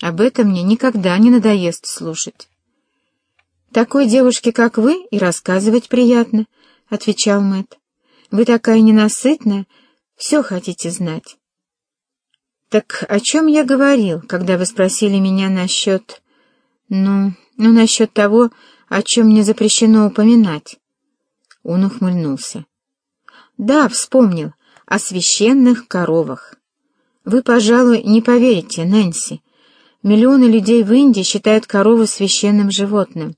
Об этом мне никогда не надоест слушать. «Такой девушке, как вы, и рассказывать приятно», — отвечал Мэтт. «Вы такая ненасытная, все хотите знать». «Так о чем я говорил, когда вы спросили меня насчет... ну, ну, насчет того, о чем мне запрещено упоминать?» Он ухмыльнулся. «Да, вспомнил, о священных коровах. Вы, пожалуй, не поверите, Нэнси. Миллионы людей в Индии считают корову священным животным.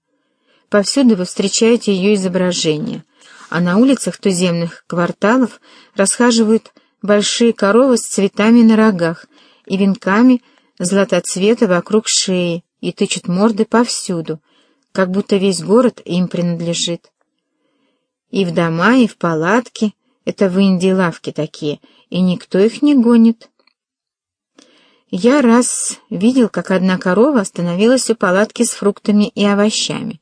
Повсюду вы встречаете ее изображение, а на улицах туземных кварталов расхаживают большие коровы с цветами на рогах и венками златоцвета вокруг шеи и тычут морды повсюду, как будто весь город им принадлежит. И в дома, и в палатки, это в Индии лавки такие, и никто их не гонит. Я раз видел, как одна корова остановилась у палатки с фруктами и овощами,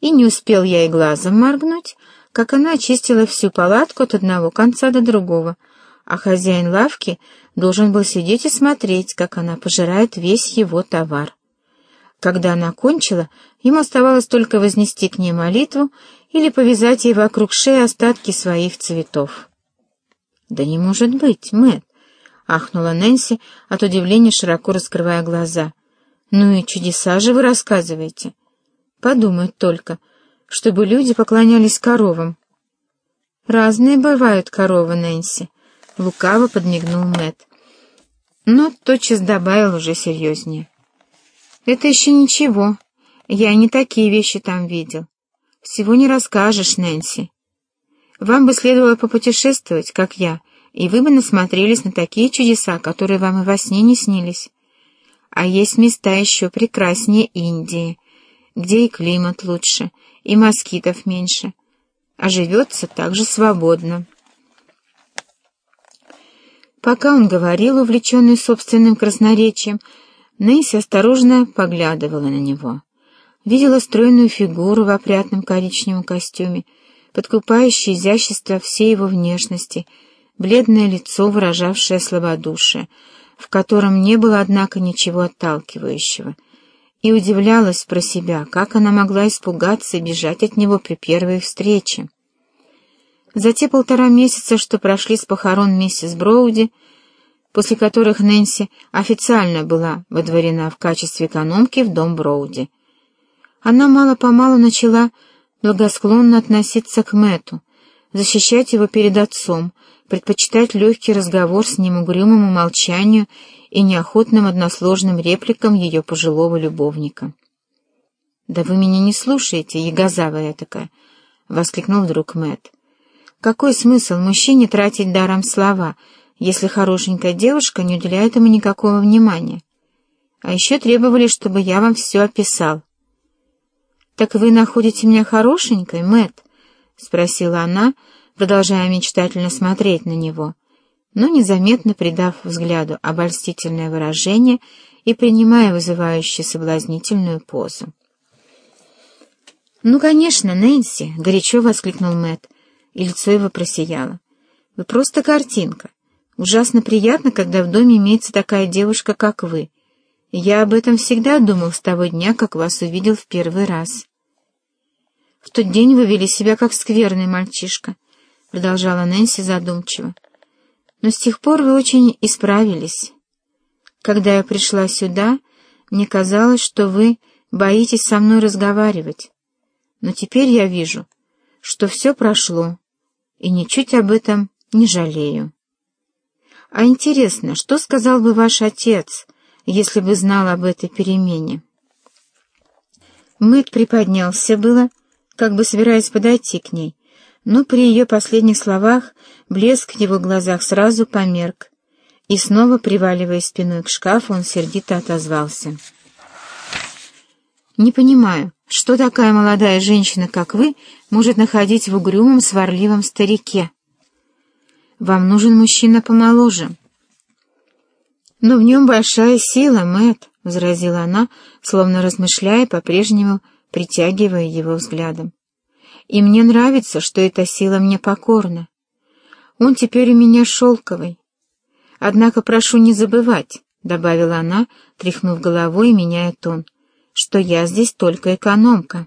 и не успел я и глазом моргнуть, как она очистила всю палатку от одного конца до другого, а хозяин лавки должен был сидеть и смотреть, как она пожирает весь его товар. Когда она кончила, ему оставалось только вознести к ней молитву или повязать ей вокруг шеи остатки своих цветов. «Да не может быть, Мэтт!» — ахнула Нэнси, от удивления широко раскрывая глаза. «Ну и чудеса же вы рассказываете!» Подумать только, чтобы люди поклонялись коровам. Разные бывают коровы, Нэнси. Лукаво подмигнул Мэт. Но тотчас добавил уже серьезнее. Это еще ничего. Я не такие вещи там видел. Всего не расскажешь, Нэнси. Вам бы следовало попутешествовать, как я, и вы бы насмотрелись на такие чудеса, которые вам и во сне не снились. А есть места еще прекраснее Индии, где и климат лучше, и москитов меньше, а живется также свободно. Пока он говорил, увлеченный собственным красноречием, Нэнси осторожно поглядывала на него. Видела стройную фигуру в опрятном коричневом костюме, подкупающее изящество всей его внешности, бледное лицо, выражавшее слабодушие, в котором не было, однако, ничего отталкивающего — и удивлялась про себя, как она могла испугаться и бежать от него при первой встрече. За те полтора месяца, что прошли с похорон миссис Броуди, после которых Нэнси официально была водворена в качестве экономки в дом Броуди, она мало-помалу начала благосклонно относиться к Мэту, защищать его перед отцом, предпочитать легкий разговор с ним угрюмому молчанию и неохотным односложным репликам ее пожилого любовника. «Да вы меня не слушаете, ягозавая такая!» — воскликнул вдруг Мэт. «Какой смысл мужчине тратить даром слова, если хорошенькая девушка не уделяет ему никакого внимания? А еще требовали, чтобы я вам все описал». «Так вы находите меня хорошенькой, Мэт? Спросила она, продолжая мечтательно смотреть на него но незаметно придав взгляду обольстительное выражение и принимая вызывающую соблазнительную позу. «Ну, конечно, Нэнси!» — горячо воскликнул Мэт, и лицо его просияло. «Вы просто картинка. Ужасно приятно, когда в доме имеется такая девушка, как вы. Я об этом всегда думал с того дня, как вас увидел в первый раз». «В тот день вы вели себя как скверный мальчишка», — продолжала Нэнси задумчиво. Но с тех пор вы очень исправились. Когда я пришла сюда, мне казалось, что вы боитесь со мной разговаривать. Но теперь я вижу, что все прошло, и ничуть об этом не жалею. А интересно, что сказал бы ваш отец, если бы знал об этой перемене? Мэтт приподнялся было, как бы собираясь подойти к ней, но при ее последних словах блеск в его глазах сразу померк, и снова, приваливаясь спиной к шкафу, он сердито отозвался. «Не понимаю, что такая молодая женщина, как вы, может находить в угрюмом, сварливом старике? Вам нужен мужчина помоложе». «Но в нем большая сила, Мэтт», — возразила она, словно размышляя, по-прежнему притягивая его взглядом и мне нравится, что эта сила мне покорна. Он теперь у меня шелковый. Однако прошу не забывать, — добавила она, тряхнув головой и меняя тон, — «что я здесь только экономка».